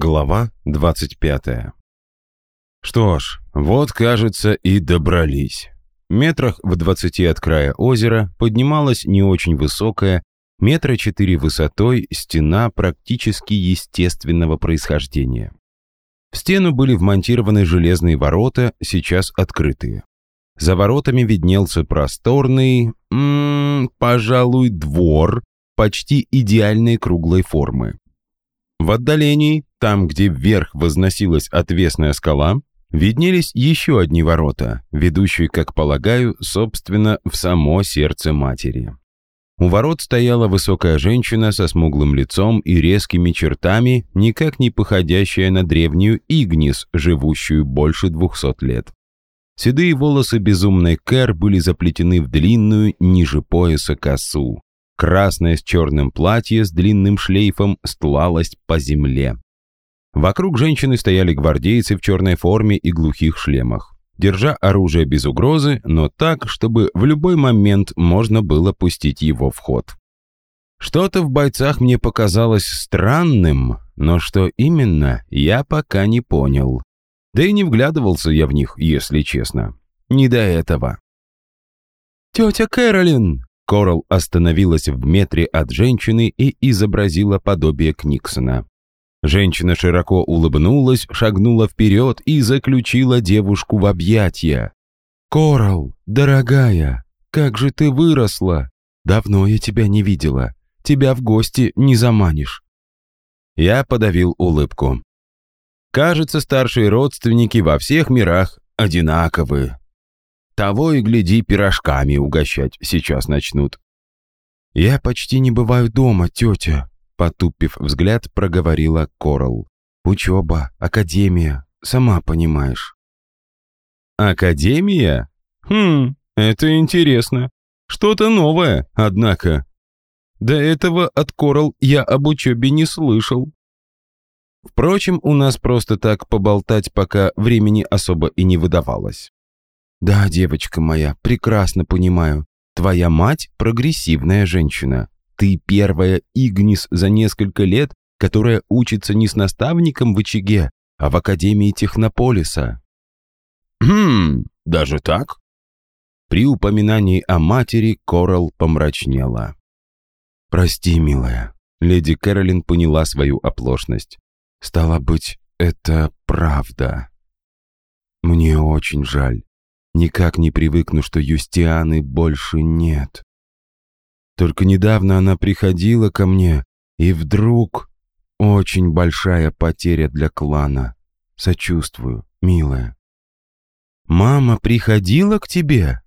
Глава 25 Что ж, вот, кажется, и добрались. Метрах в двадцати от края озера поднималась не очень высокая, метра четыре высотой, стена практически естественного происхождения. В стену были вмонтированы железные ворота, сейчас открытые. За воротами виднелся просторный, м -м, пожалуй, двор почти идеальной круглой формы. В отдалении, там, где вверх возносилась отвесная скала, виднелись еще одни ворота, ведущие, как полагаю, собственно, в само сердце матери. У ворот стояла высокая женщина со смуглым лицом и резкими чертами, никак не походящая на древнюю Игнис, живущую больше двухсот лет. Седые волосы безумной Кэр были заплетены в длинную, ниже пояса косу. Красное с черным платье с длинным шлейфом стлалось по земле. Вокруг женщины стояли гвардейцы в черной форме и глухих шлемах, держа оружие без угрозы, но так, чтобы в любой момент можно было пустить его в ход. Что-то в бойцах мне показалось странным, но что именно, я пока не понял. Да и не вглядывался я в них, если честно. Не до этого. «Тетя Кэролин!» Корал остановилась в метре от женщины и изобразила подобие Книксона. Женщина широко улыбнулась, шагнула вперед и заключила девушку в объятия. «Корал, дорогая, как же ты выросла! Давно я тебя не видела. Тебя в гости не заманишь». Я подавил улыбку. Кажется, старшие родственники во всех мирах одинаковы. Того и гляди, пирожками угощать сейчас начнут. «Я почти не бываю дома, тетя», — потупив взгляд, проговорила Корал. «Учеба, академия, сама понимаешь». «Академия? Хм, это интересно. Что-то новое, однако. До этого от Корал я об учебе не слышал». Впрочем, у нас просто так поболтать пока времени особо и не выдавалось. «Да, девочка моя, прекрасно понимаю. Твоя мать – прогрессивная женщина. Ты первая Игнис за несколько лет, которая учится не с наставником в очаге, а в Академии Технополиса». «Хм, даже так?» При упоминании о матери Корал помрачнела. «Прости, милая». Леди Кэролин поняла свою оплошность. «Стало быть, это правда. Мне очень жаль. Никак не привыкну, что Юстианы больше нет. Только недавно она приходила ко мне, и вдруг очень большая потеря для клана. Сочувствую, милая. «Мама приходила к тебе?»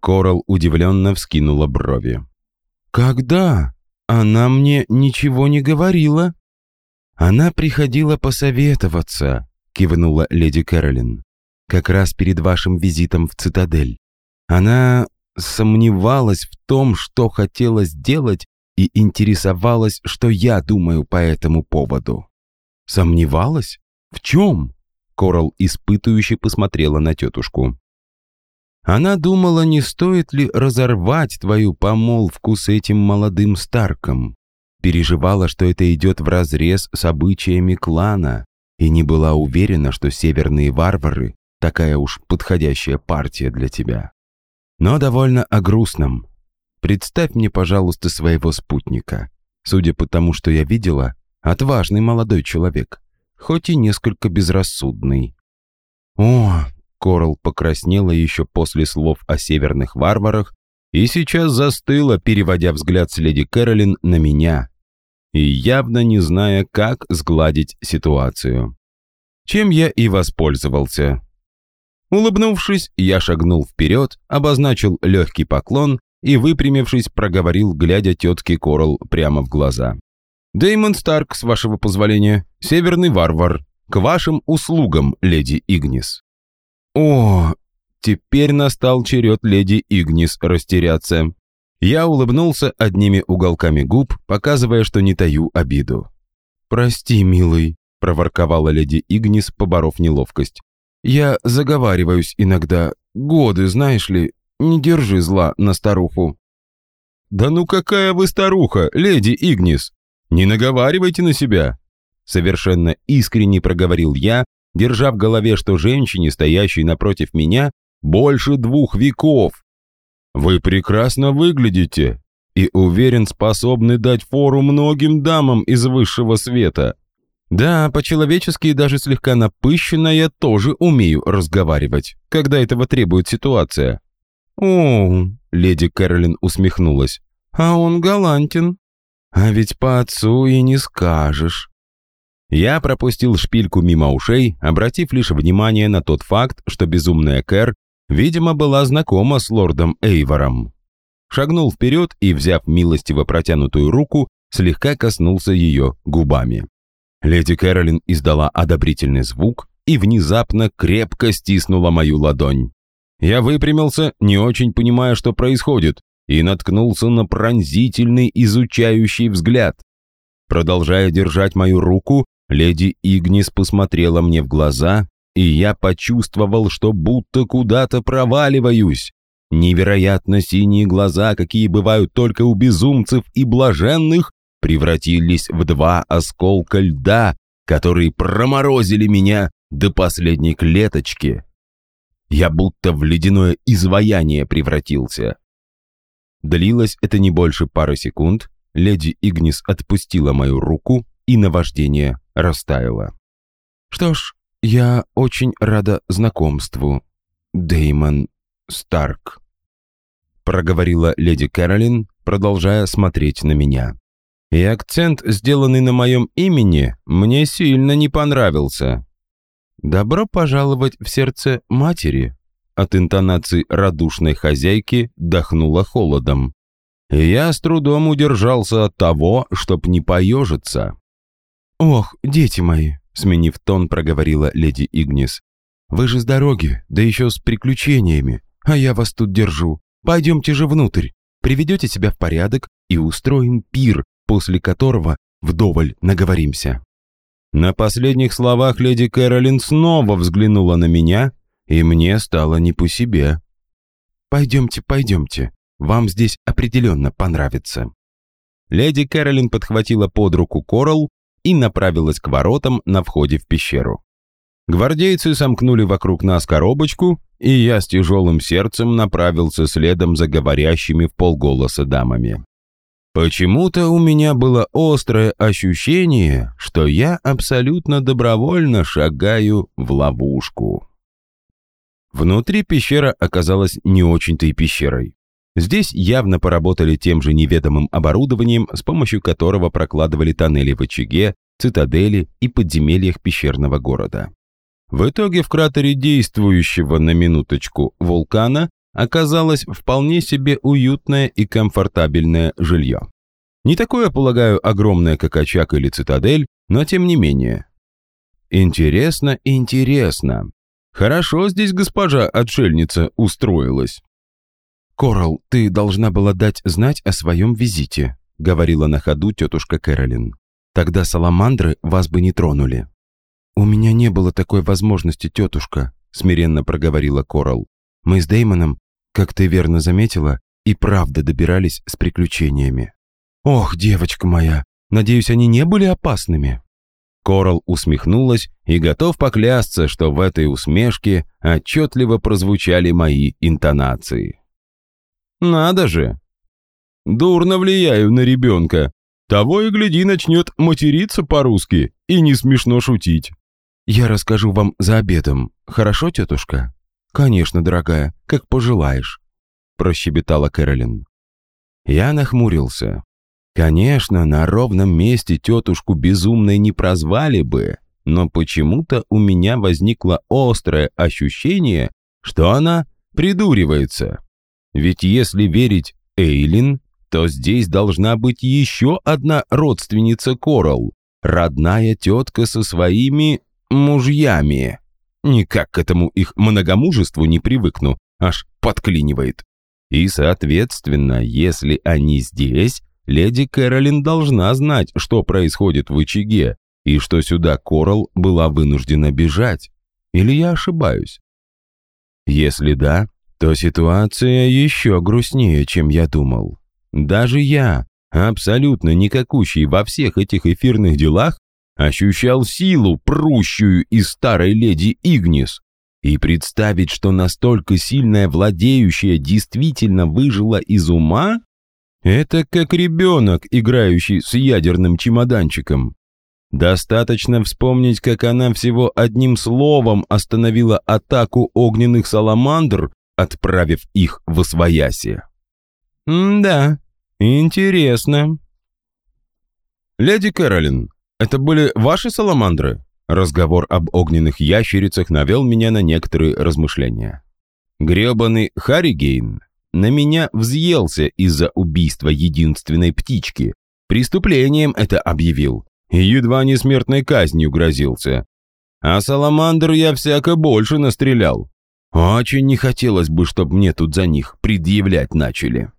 Корал удивленно вскинула брови. «Когда? Она мне ничего не говорила». «Она приходила посоветоваться», — кивнула леди Кэролин как раз перед вашим визитом в цитадель. Она сомневалась в том, что хотела сделать, и интересовалась, что я думаю по этому поводу. Сомневалась? В чем? Корал испытывающе посмотрела на тетушку. Она думала, не стоит ли разорвать твою помолвку с этим молодым Старком. Переживала, что это идет вразрез с обычаями клана, и не была уверена, что северные варвары такая уж подходящая партия для тебя. Но довольно о грустном. Представь мне, пожалуйста, своего спутника. Судя по тому, что я видела, отважный молодой человек, хоть и несколько безрассудный. О, Корал покраснела еще после слов о северных варварах и сейчас застыла, переводя взгляд с леди Кэролин на меня и явно не зная, как сгладить ситуацию. Чем я и воспользовался. Улыбнувшись, я шагнул вперед, обозначил легкий поклон и, выпрямившись, проговорил, глядя тетке Корал прямо в глаза. «Дэймон Старк, с вашего позволения, северный варвар, к вашим услугам, леди Игнис». «О, теперь настал черед леди Игнис растеряться». Я улыбнулся одними уголками губ, показывая, что не таю обиду. «Прости, милый», — проворковала леди Игнис, поборов неловкость. Я заговариваюсь иногда. Годы, знаешь ли, не держи зла на старуху». «Да ну какая вы старуха, леди Игнис! Не наговаривайте на себя!» совершенно искренне проговорил я, держа в голове, что женщине, стоящей напротив меня, больше двух веков. Вы прекрасно выглядите и, уверен, способны дать фору многим дамам из высшего света. Да, по-человечески даже слегка напыщенно я тоже умею разговаривать, когда этого требует ситуация. О, леди Кэролин усмехнулась. А он галантен. А ведь по отцу и не скажешь. Я пропустил шпильку мимо ушей, обратив лишь внимание на тот факт, что безумная Кэр, видимо, была знакома с лордом Эйвором. Шагнул вперед и, взяв милостиво протянутую руку, слегка коснулся ее губами. Леди Кэролин издала одобрительный звук и внезапно крепко стиснула мою ладонь. Я выпрямился, не очень понимая, что происходит, и наткнулся на пронзительный изучающий взгляд. Продолжая держать мою руку, леди Игнис посмотрела мне в глаза, и я почувствовал, что будто куда-то проваливаюсь. Невероятно синие глаза, какие бывают только у безумцев и блаженных, превратились в два осколка льда, которые проморозили меня до последней клеточки. Я будто в ледяное изваяние превратился. Длилось это не больше пары секунд, леди Игнис отпустила мою руку, и наваждение растаяло. «Что ж, я очень рада знакомству, Деймон Старк», проговорила леди Кэролин, продолжая смотреть на меня. И акцент, сделанный на моем имени, мне сильно не понравился. «Добро пожаловать в сердце матери», от интонации радушной хозяйки дохнуло холодом. Я с трудом удержался от того, чтоб не поежиться. «Ох, дети мои», — сменив тон, проговорила леди Игнис. «Вы же с дороги, да еще с приключениями, а я вас тут держу. Пойдемте же внутрь, приведете себя в порядок и устроим пир, после которого вдоволь наговоримся». На последних словах леди Кэролин снова взглянула на меня, и мне стало не по себе. «Пойдемте, пойдемте, вам здесь определенно понравится». Леди Кэролин подхватила под руку Корал и направилась к воротам на входе в пещеру. Гвардейцы сомкнули вокруг нас коробочку, и я с тяжелым сердцем направился следом за говорящими в полголоса дамами. Почему-то у меня было острое ощущение, что я абсолютно добровольно шагаю в ловушку. Внутри пещера оказалась не очень-то и пещерой. Здесь явно поработали тем же неведомым оборудованием, с помощью которого прокладывали тоннели в очаге, цитадели и подземельях пещерного города. В итоге в кратере действующего на минуточку вулкана оказалось вполне себе уютное и комфортабельное жилье. Не такое, полагаю, огромное, как очаг или цитадель, но тем не менее. Интересно, интересно. Хорошо здесь госпожа отшельница устроилась. «Корал, ты должна была дать знать о своем визите», говорила на ходу тетушка Кэролин. «Тогда саламандры вас бы не тронули». «У меня не было такой возможности, тетушка», смиренно проговорила Корал. «Мы с Деймоном, как ты верно заметила, и правда добирались с приключениями». «Ох, девочка моя, надеюсь, они не были опасными?» Корал усмехнулась и готов поклясться, что в этой усмешке отчетливо прозвучали мои интонации. Надо же. Дурно влияю на ребенка. Того и гляди начнет материться по-русски и не смешно шутить. Я расскажу вам за обедом. Хорошо, тетушка? Конечно, дорогая, как пожелаешь. Прощебетала Кэролин. Я нахмурился. Конечно, на ровном месте тетушку безумной не прозвали бы, но почему-то у меня возникло острое ощущение, что она придуривается. Ведь если верить Эйлин, то здесь должна быть еще одна родственница Корал, родная тетка со своими мужьями. Никак к этому их многомужеству не привыкну, аж подклинивает. И, соответственно, если они здесь, леди Кэролин должна знать, что происходит в очаге, и что сюда Корал была вынуждена бежать. Или я ошибаюсь? Если да, то ситуация еще грустнее, чем я думал. Даже я, абсолютно никакущий во всех этих эфирных делах, ощущал силу, прущую из старой леди Игнис. И представить, что настолько сильная владеющая действительно выжила из ума, это как ребенок, играющий с ядерным чемоданчиком. Достаточно вспомнить, как она всего одним словом остановила атаку огненных саламандр, отправив их в освояси. «Да, интересно». «Леди Кэролин, это были ваши саламандры?» Разговор об огненных ящерицах навел меня на некоторые размышления. Гребаный Харригейн на меня взъелся из-за убийства единственной птички. Преступлением это объявил. И едва не смертной казнью грозился. А саламандр я всяко больше настрелял. Очень не хотелось бы, чтобы мне тут за них предъявлять начали.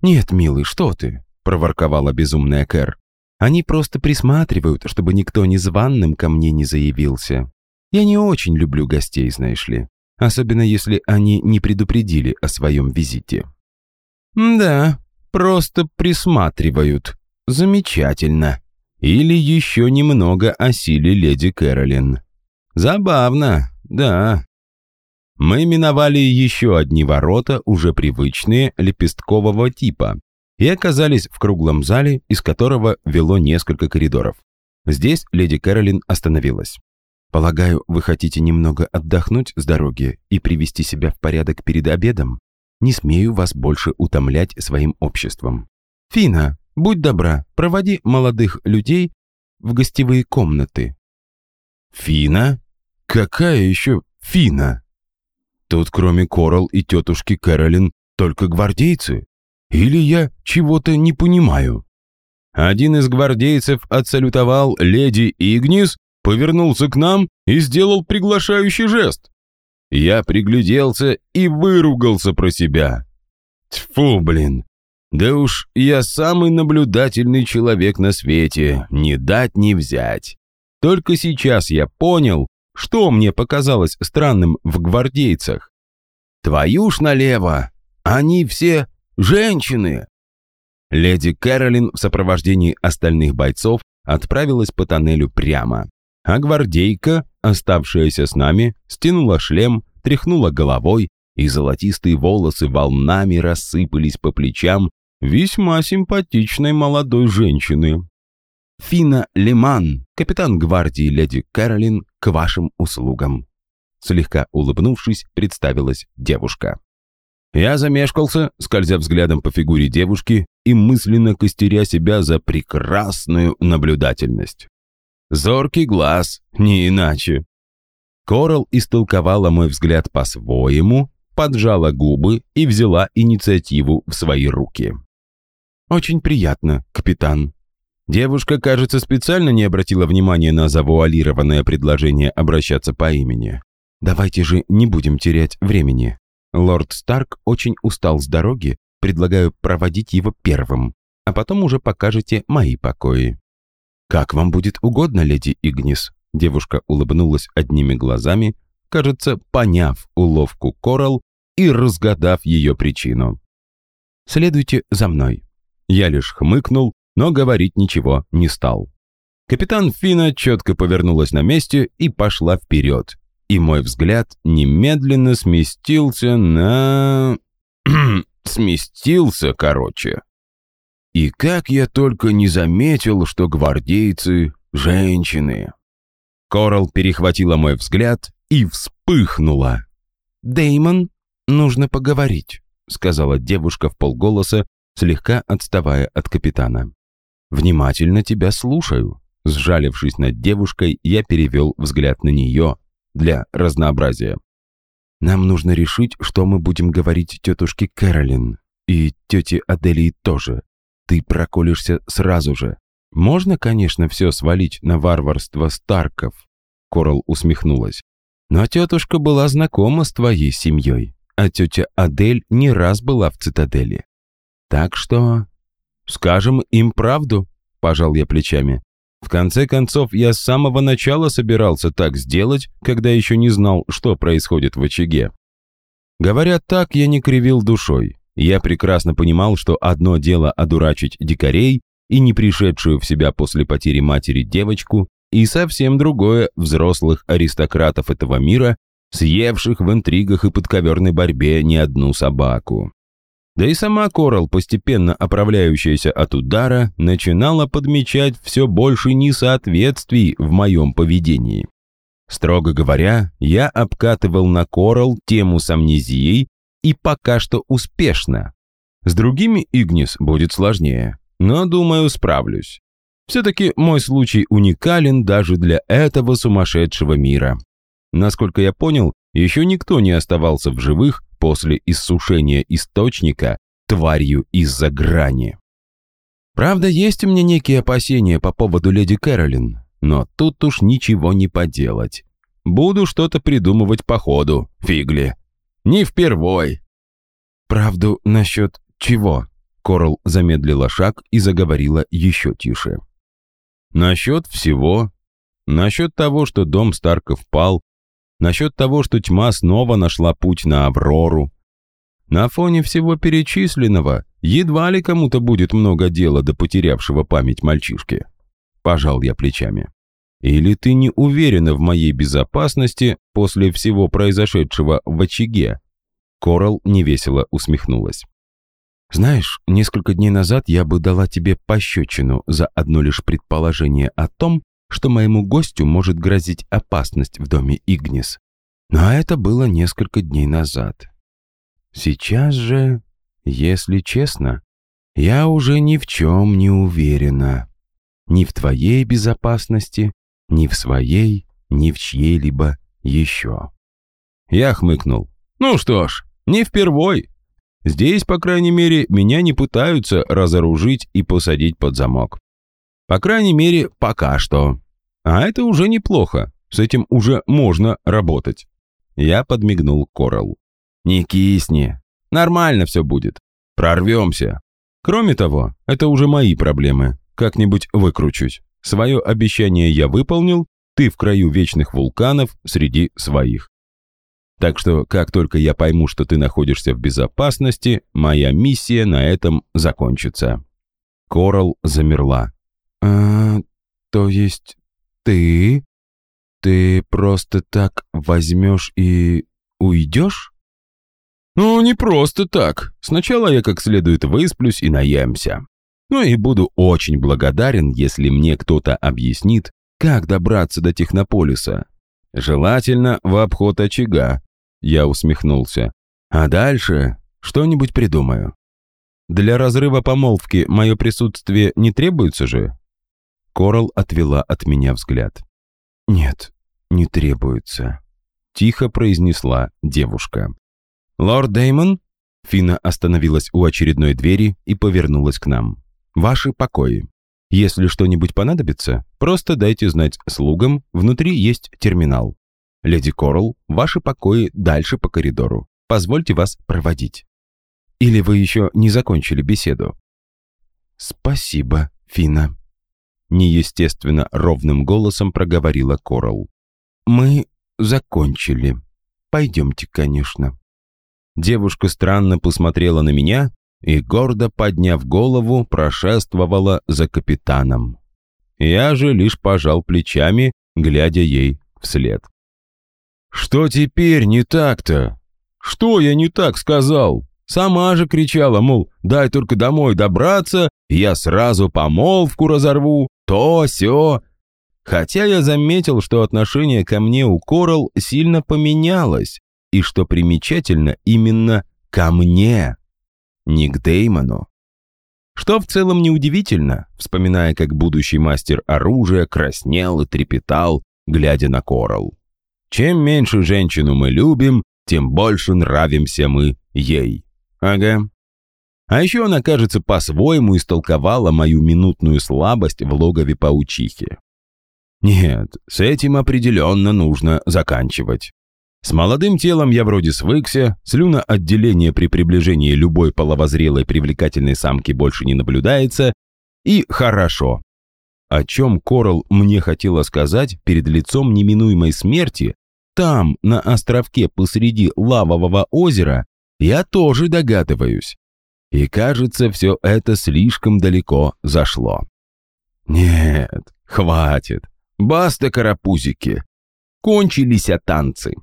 «Нет, милый, что ты?» – проворковала безумная Кэр. Они просто присматривают, чтобы никто незваным ко мне не заявился. Я не очень люблю гостей, знаешь ли. Особенно если они не предупредили о своем визите. Да, просто присматривают. Замечательно. Или еще немного о силе леди Кэролин. Забавно, да. Мы миновали еще одни ворота, уже привычные, лепесткового типа, и оказались в круглом зале, из которого вело несколько коридоров. Здесь леди Кэролин остановилась. «Полагаю, вы хотите немного отдохнуть с дороги и привести себя в порядок перед обедом? Не смею вас больше утомлять своим обществом. Фина, будь добра, проводи молодых людей в гостевые комнаты». «Фина? Какая еще Фина?» Тут кроме Корал и тетушки Кэролин только гвардейцы. Или я чего-то не понимаю? Один из гвардейцев отсалютовал леди Игнис, повернулся к нам и сделал приглашающий жест. Я пригляделся и выругался про себя. Тьфу, блин. Да уж, я самый наблюдательный человек на свете, не дать не взять. Только сейчас я понял, что мне показалось странным в гвардейцах. Твою ж налево, они все Женщины!» Леди Кэролин в сопровождении остальных бойцов отправилась по тоннелю прямо, а гвардейка, оставшаяся с нами, стянула шлем, тряхнула головой, и золотистые волосы волнами рассыпались по плечам весьма симпатичной молодой женщины. «Фина Леман, капитан гвардии леди Кэролин, к вашим услугам!» Слегка улыбнувшись, представилась девушка. Я замешкался, скользя взглядом по фигуре девушки и мысленно костеря себя за прекрасную наблюдательность. Зоркий глаз, не иначе. Корал истолковала мой взгляд по-своему, поджала губы и взяла инициативу в свои руки. «Очень приятно, капитан». Девушка, кажется, специально не обратила внимания на завуалированное предложение обращаться по имени. «Давайте же не будем терять времени. Лорд Старк очень устал с дороги, предлагаю проводить его первым, а потом уже покажете мои покои». «Как вам будет угодно, леди Игнис?» Девушка улыбнулась одними глазами, кажется, поняв уловку Корал и разгадав ее причину. «Следуйте за мной». Я лишь хмыкнул, но говорить ничего не стал. Капитан Фина четко повернулась на месте и пошла вперед, и мой взгляд немедленно сместился на... сместился, короче. И как я только не заметил, что гвардейцы — женщины. Корал перехватила мой взгляд и вспыхнула. Деймон, нужно поговорить», — сказала девушка в полголоса, слегка отставая от капитана. «Внимательно тебя слушаю». Сжалившись над девушкой, я перевел взгляд на нее, для разнообразия. Нам нужно решить, что мы будем говорить тетушке Кэролин и тете Аделии тоже. Ты проколешься сразу же. Можно, конечно, все свалить на варварство Старков. Корал усмехнулась. Но тетушка была знакома с твоей семьей, а тетя Адель не раз была в цитадели. Так что... Скажем им правду, пожал я плечами. В конце концов, я с самого начала собирался так сделать, когда еще не знал, что происходит в очаге. Говоря так, я не кривил душой. Я прекрасно понимал, что одно дело одурачить дикарей и не пришедшую в себя после потери матери девочку, и совсем другое взрослых аристократов этого мира, съевших в интригах и подковерной борьбе не одну собаку. Да и сама Корал, постепенно оправляющаяся от удара, начинала подмечать все больше несоответствий в моем поведении. Строго говоря, я обкатывал на Корал тему с амнезией и пока что успешно. С другими Игнис будет сложнее, но, думаю, справлюсь. Все-таки мой случай уникален даже для этого сумасшедшего мира. Насколько я понял, еще никто не оставался в живых после иссушения источника тварью из-за грани. Правда, есть у меня некие опасения по поводу леди Кэролин, но тут уж ничего не поделать. Буду что-то придумывать по ходу, фигли. Не впервой. Правду насчет чего? Корл замедлила шаг и заговорила еще тише. Насчет всего. Насчет того, что дом Старков пал, насчет того, что тьма снова нашла путь на Аврору. На фоне всего перечисленного едва ли кому-то будет много дела до потерявшего память мальчишки. Пожал я плечами. Или ты не уверена в моей безопасности после всего произошедшего в очаге?» Корал невесело усмехнулась. «Знаешь, несколько дней назад я бы дала тебе пощечину за одно лишь предположение о том, что моему гостю может грозить опасность в доме Игнис. Но это было несколько дней назад. Сейчас же, если честно, я уже ни в чем не уверена. Ни в твоей безопасности, ни в своей, ни в чьей-либо еще. Я хмыкнул. Ну что ж, не впервой. Здесь, по крайней мере, меня не пытаются разоружить и посадить под замок. По крайней мере, пока что. А это уже неплохо. С этим уже можно работать. Я подмигнул Коралл. Не кисни. Нормально все будет. Прорвемся. Кроме того, это уже мои проблемы. Как-нибудь выкручусь. Свое обещание я выполнил, ты в краю вечных вулканов среди своих. Так что, как только я пойму, что ты находишься в безопасности, моя миссия на этом закончится». Корал замерла. «А, то есть ты? Ты просто так возьмешь и уйдешь?» «Ну, не просто так. Сначала я как следует высплюсь и наемся. Ну и буду очень благодарен, если мне кто-то объяснит, как добраться до Технополиса. Желательно в обход очага. Я усмехнулся. А дальше что-нибудь придумаю. Для разрыва помолвки мое присутствие не требуется же? Корал отвела от меня взгляд. «Нет, не требуется», — тихо произнесла девушка. «Лорд Деймон?» Фина остановилась у очередной двери и повернулась к нам. Ваши покои. Если что-нибудь понадобится, просто дайте знать слугам, внутри есть терминал. Леди Корл, ваши покои дальше по коридору. Позвольте вас проводить. Или вы еще не закончили беседу? Спасибо, Фина. Неестественно ровным голосом проговорила Корл. Мы закончили. Пойдемте, конечно. Девушка странно посмотрела на меня, и, гордо подняв голову, прошествовала за капитаном. Я же лишь пожал плечами, глядя ей вслед. «Что теперь не так-то? Что я не так сказал? Сама же кричала, мол, дай только домой добраться, я сразу помолвку разорву, то, сё. Хотя я заметил, что отношение ко мне у Корал сильно поменялось, и, что примечательно, именно ко мне не к Деймону. Что в целом неудивительно, вспоминая, как будущий мастер оружия краснел и трепетал, глядя на Корал. Чем меньше женщину мы любим, тем больше нравимся мы ей. Ага. А еще она, кажется, по-своему истолковала мою минутную слабость в логове паучихи. Нет, с этим определенно нужно заканчивать. С молодым телом я вроде свыкся, слюноотделение при приближении любой половозрелой привлекательной самки больше не наблюдается, и хорошо. О чем Корал мне хотела сказать перед лицом неминуемой смерти, там, на островке посреди лавового озера, я тоже догадываюсь. И кажется, все это слишком далеко зашло. Нет, хватит. Баста, карапузики. Кончились танцы.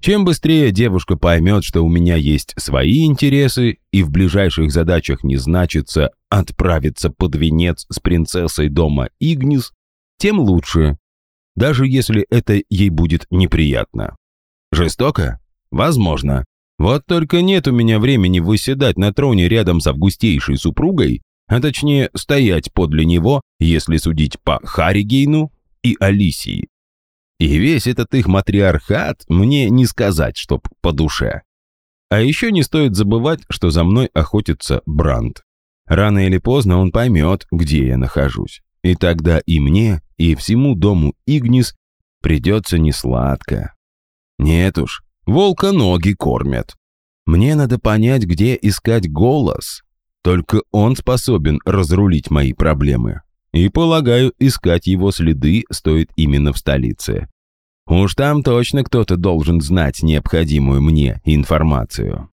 Чем быстрее девушка поймет, что у меня есть свои интересы и в ближайших задачах не значится отправиться под венец с принцессой дома Игнис, тем лучше, даже если это ей будет неприятно. Жестоко? Возможно. Вот только нет у меня времени выседать на троне рядом с августейшей супругой, а точнее стоять подле него, если судить по Харигейну и Алисии. И весь этот их матриархат мне не сказать, чтоб по душе. А еще не стоит забывать, что за мной охотится Бранд. Рано или поздно он поймет, где я нахожусь. И тогда и мне, и всему дому Игнис придется несладко. Нет уж, волка ноги кормят. Мне надо понять, где искать голос. Только он способен разрулить мои проблемы. И, полагаю, искать его следы стоит именно в столице. Уж там точно кто-то должен знать необходимую мне информацию.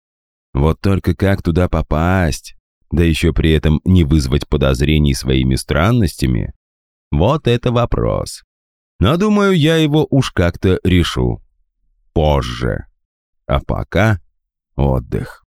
Вот только как туда попасть, да еще при этом не вызвать подозрений своими странностями, вот это вопрос. Но, думаю, я его уж как-то решу. Позже. А пока отдых.